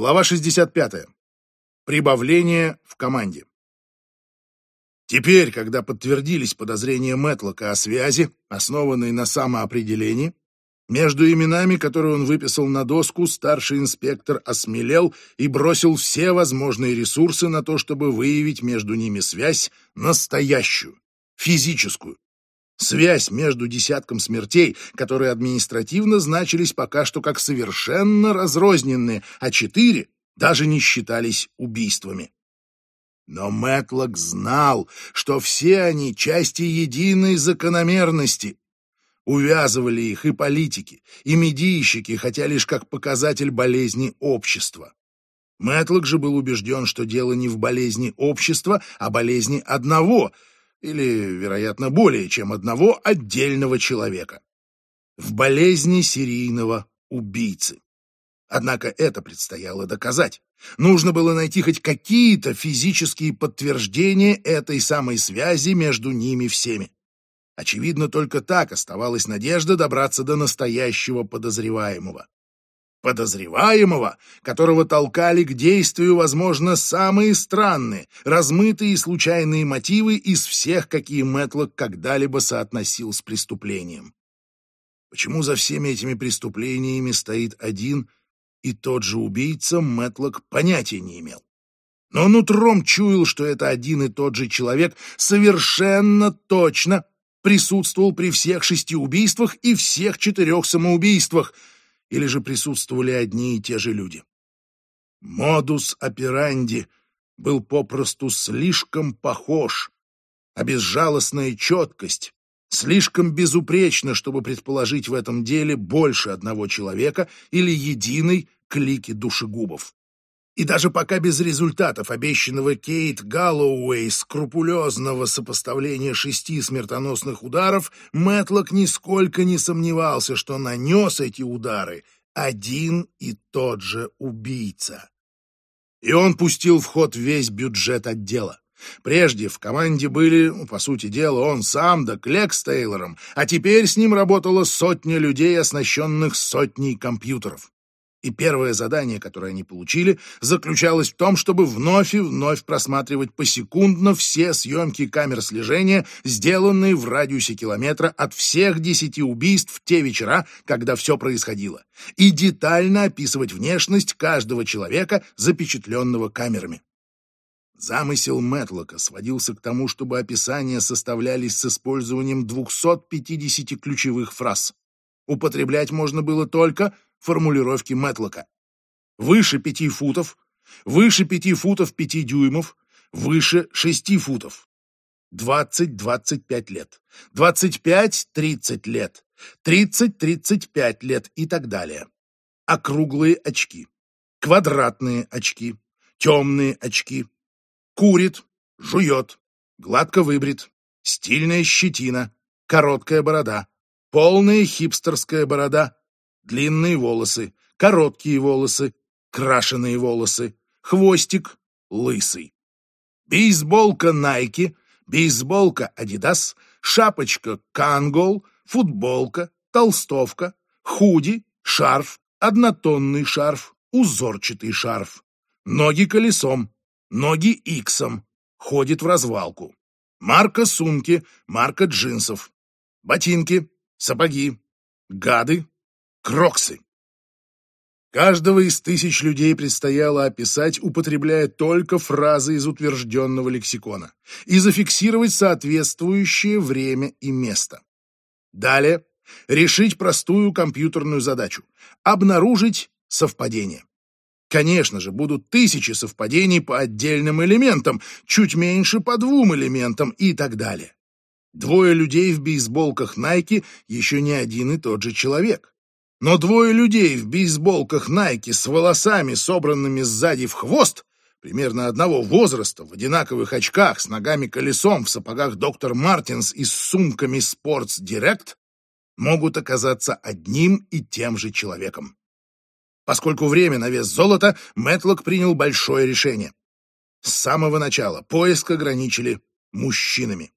Глава 65. Прибавление в команде. Теперь, когда подтвердились подозрения Мэтлока о связи, основанной на самоопределении, между именами, которые он выписал на доску, старший инспектор осмелел и бросил все возможные ресурсы на то, чтобы выявить между ними связь настоящую, физическую. Связь между десятком смертей, которые административно значились пока что как совершенно разрозненные, а четыре даже не считались убийствами. Но Мэтлок знал, что все они части единой закономерности, Увязывали их и политики, и медийщики, хотя лишь как показатель болезни общества. Мэтлок же был убежден, что дело не в болезни общества, а болезни одного, или, вероятно, более чем одного отдельного человека. В болезни серийного убийцы. Однако это предстояло доказать. Нужно было найти хоть какие-то физические подтверждения этой самой связи между ними всеми. Очевидно, только так оставалась надежда добраться до настоящего подозреваемого. Подозреваемого, которого толкали к действию, возможно, самые странные, размытые и случайные мотивы из всех, какие Мэтлок когда-либо соотносил с преступлением. Почему за всеми этими преступлениями стоит один и тот же убийца, Мэтлок понятия не имел. Но нутром чуял, что это один и тот же человек совершенно точно присутствовал при всех шести убийствах и всех четырех самоубийствах, или же присутствовали одни и те же люди. Модус операнди был попросту слишком похож, а безжалостная четкость слишком безупречна, чтобы предположить в этом деле больше одного человека или единой клики душегубов. И даже пока без результатов обещанного Кейт Галлоуэй скрупулезного сопоставления шести смертоносных ударов, Мэтлок нисколько не сомневался, что нанес эти удары один и тот же убийца. И он пустил в ход весь бюджет отдела. Прежде в команде были, ну, по сути дела, он сам да Клек с Тейлором, а теперь с ним работала сотня людей, оснащенных сотней компьютеров. И первое задание, которое они получили, заключалось в том, чтобы вновь и вновь просматривать посекундно все съемки камер слежения, сделанные в радиусе километра от всех десяти убийств в те вечера, когда все происходило, и детально описывать внешность каждого человека, запечатленного камерами. Замысел Мэтлока сводился к тому, чтобы описания составлялись с использованием 250 ключевых фраз. Употреблять можно было только формулировки Мэтлока. Выше пяти футов, выше пяти футов пяти дюймов, выше шести футов. Двадцать-двадцать пять лет, двадцать пять-тридцать лет, тридцать-тридцать пять лет и так далее. Округлые очки, квадратные очки, темные очки. Курит, жует, гладко выбрит, стильная щетина, короткая борода, полная хипстерская борода, длинные волосы, короткие волосы, крашеные волосы, хвостик лысый. Бейсболка Nike, бейсболка Adidas, шапочка Кангол, футболка, толстовка, худи, шарф, однотонный шарф, узорчатый шарф. Ноги колесом, ноги иксом, ходит в развалку. Марка сумки, марка джинсов. Ботинки, сапоги, гады, Кроксы. Каждого из тысяч людей предстояло описать, употребляя только фразы из утвержденного лексикона, и зафиксировать соответствующее время и место. Далее решить простую компьютерную задачу – обнаружить совпадение. Конечно же, будут тысячи совпадений по отдельным элементам, чуть меньше по двум элементам и так далее. Двое людей в бейсболках Nike еще не один и тот же человек. Но двое людей в бейсболках Найки с волосами, собранными сзади в хвост, примерно одного возраста, в одинаковых очках, с ногами-колесом, в сапогах доктор Мартинс и с сумками Sports Direct, могут оказаться одним и тем же человеком. Поскольку время на вес золота, Мэтлок принял большое решение. С самого начала поиск ограничили мужчинами.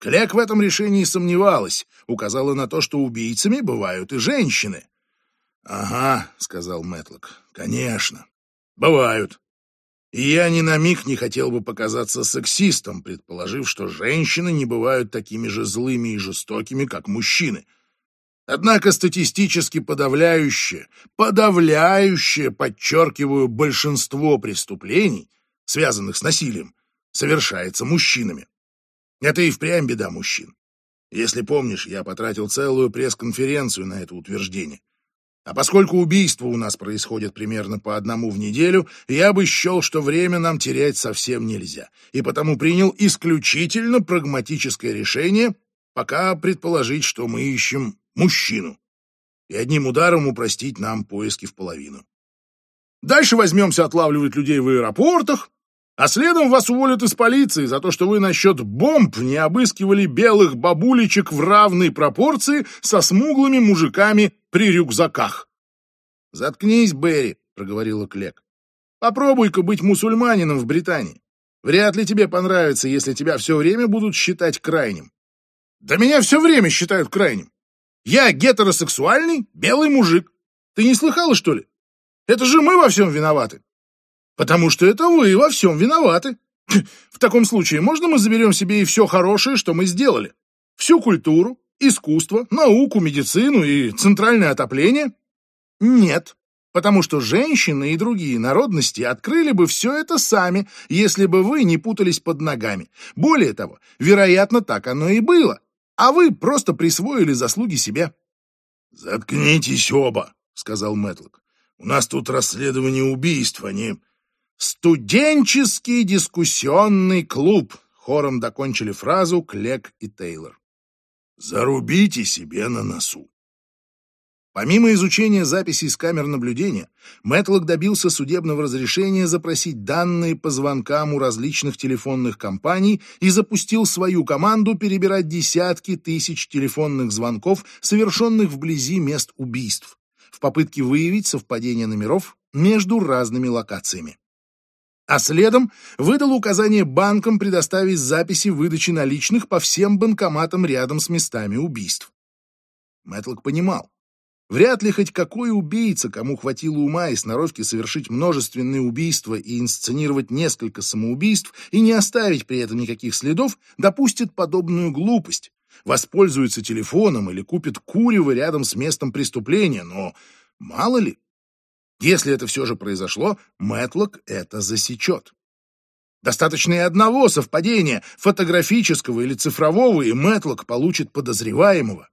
Клек в этом решении сомневалась, указала на то, что убийцами бывают и женщины. «Ага», — сказал Мэтлок, — «конечно. Бывают. И я ни на миг не хотел бы показаться сексистом, предположив, что женщины не бывают такими же злыми и жестокими, как мужчины. Однако статистически подавляющее, подавляющее, подчеркиваю, большинство преступлений, связанных с насилием, совершается мужчинами. Это и впрямь беда мужчин. Если помнишь, я потратил целую пресс-конференцию на это утверждение. А поскольку убийства у нас происходят примерно по одному в неделю, я бы счел, что время нам терять совсем нельзя, и потому принял исключительно прагматическое решение пока предположить, что мы ищем мужчину, и одним ударом упростить нам поиски в половину. Дальше возьмемся отлавливать людей в аэропортах, а следом вас уволят из полиции за то, что вы насчет бомб не обыскивали белых бабулечек в равной пропорции со смуглыми мужиками при рюкзаках. «Заткнись, Берри», — проговорила Клек. «Попробуй-ка быть мусульманином в Британии. Вряд ли тебе понравится, если тебя все время будут считать крайним». «Да меня все время считают крайним. Я гетеросексуальный белый мужик. Ты не слыхала, что ли? Это же мы во всем виноваты. Потому что это вы во всем виноваты. В таком случае можно мы заберем себе и все хорошее, что мы сделали? Всю культуру, искусство, науку, медицину и центральное отопление? Нет, потому что женщины и другие народности открыли бы все это сами, если бы вы не путались под ногами. Более того, вероятно, так оно и было. А вы просто присвоили заслуги себе. «Заткнитесь оба», — сказал Мэтлок. «У нас тут расследование убийства, не...» «Студенческий дискуссионный клуб», — хором докончили фразу Клек и Тейлор. «Зарубите себе на носу». Помимо изучения записей с камер наблюдения, Мэтлок добился судебного разрешения запросить данные по звонкам у различных телефонных компаний и запустил свою команду перебирать десятки тысяч телефонных звонков, совершенных вблизи мест убийств, в попытке выявить совпадение номеров между разными локациями. А следом выдал указание банкам предоставить записи выдачи наличных по всем банкоматам рядом с местами убийств. Мэтлок понимал, Вряд ли хоть какой убийца, кому хватило ума и сноровки совершить множественные убийства и инсценировать несколько самоубийств и не оставить при этом никаких следов, допустит подобную глупость, воспользуется телефоном или купит курево рядом с местом преступления, но мало ли. Если это все же произошло, Мэтлок это засечет. Достаточно и одного совпадения, фотографического или цифрового, и Мэтлок получит подозреваемого.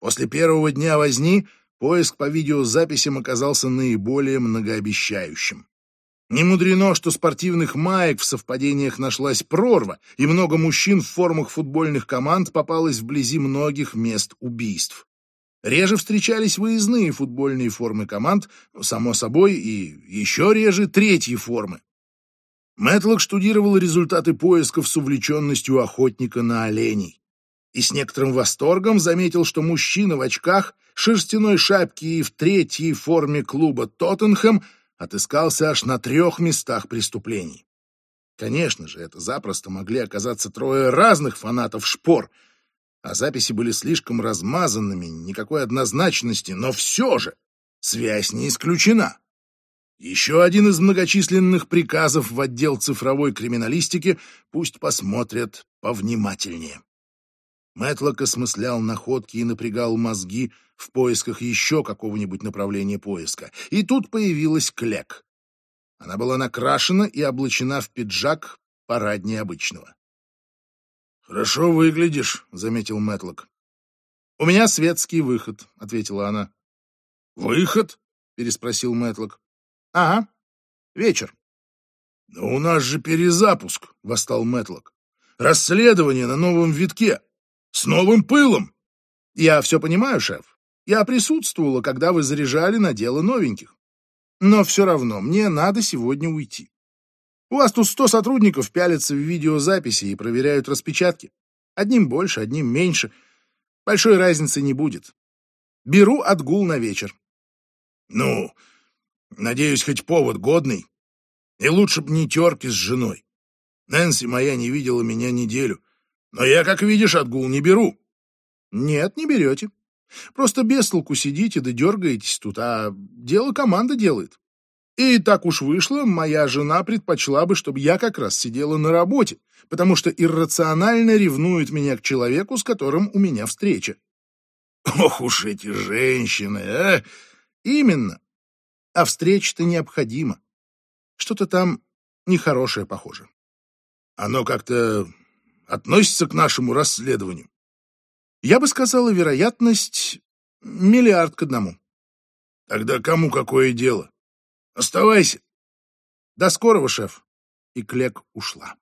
После первого дня возни поиск по видеозаписям оказался наиболее многообещающим. Не мудрено, что спортивных маек в совпадениях нашлась прорва, и много мужчин в формах футбольных команд попалось вблизи многих мест убийств. Реже встречались выездные футбольные формы команд, само собой, и еще реже третьи формы. Мэтлок штудировал результаты поисков с увлеченностью охотника на оленей и с некоторым восторгом заметил, что мужчина в очках, шерстяной шапке и в третьей форме клуба «Тоттенхэм» отыскался аж на трех местах преступлений. Конечно же, это запросто могли оказаться трое разных фанатов шпор, а записи были слишком размазанными, никакой однозначности, но все же связь не исключена. Еще один из многочисленных приказов в отдел цифровой криминалистики пусть посмотрят повнимательнее. Мэтлок осмыслял находки и напрягал мозги в поисках еще какого-нибудь направления поиска. И тут появилась Клек. Она была накрашена и облачена в пиджак параднее обычного. «Хорошо выглядишь», — заметил Мэтлок. «У меня светский выход», — ответила она. «Выход?» — переспросил Мэтлок. «Ага, вечер». «Но у нас же перезапуск», — восстал Мэтлок. «Расследование на новом витке. С новым пылом!» «Я все понимаю, шеф. Я присутствовала, когда вы заряжали на дело новеньких. Но все равно мне надо сегодня уйти. У вас тут сто сотрудников пялятся в видеозаписи и проверяют распечатки. Одним больше, одним меньше. Большой разницы не будет. Беру отгул на вечер. Ну, надеюсь, хоть повод годный. И лучше б не терки с женой. Нэнси моя не видела меня неделю. Но я, как видишь, отгул не беру. Нет, не берете. Просто без толку сидите да дергаетесь тут, а дело команда делает. И так уж вышло, моя жена предпочла бы, чтобы я как раз сидела на работе, потому что иррационально ревнует меня к человеку, с которым у меня встреча. Ох уж эти женщины, а! Именно. А встреча-то необходима. Что-то там нехорошее, похоже. Оно как-то относится к нашему расследованию. Я бы сказала, вероятность миллиард к одному. Тогда кому какое дело? Оставайся. До скорого, шеф. И Клек ушла.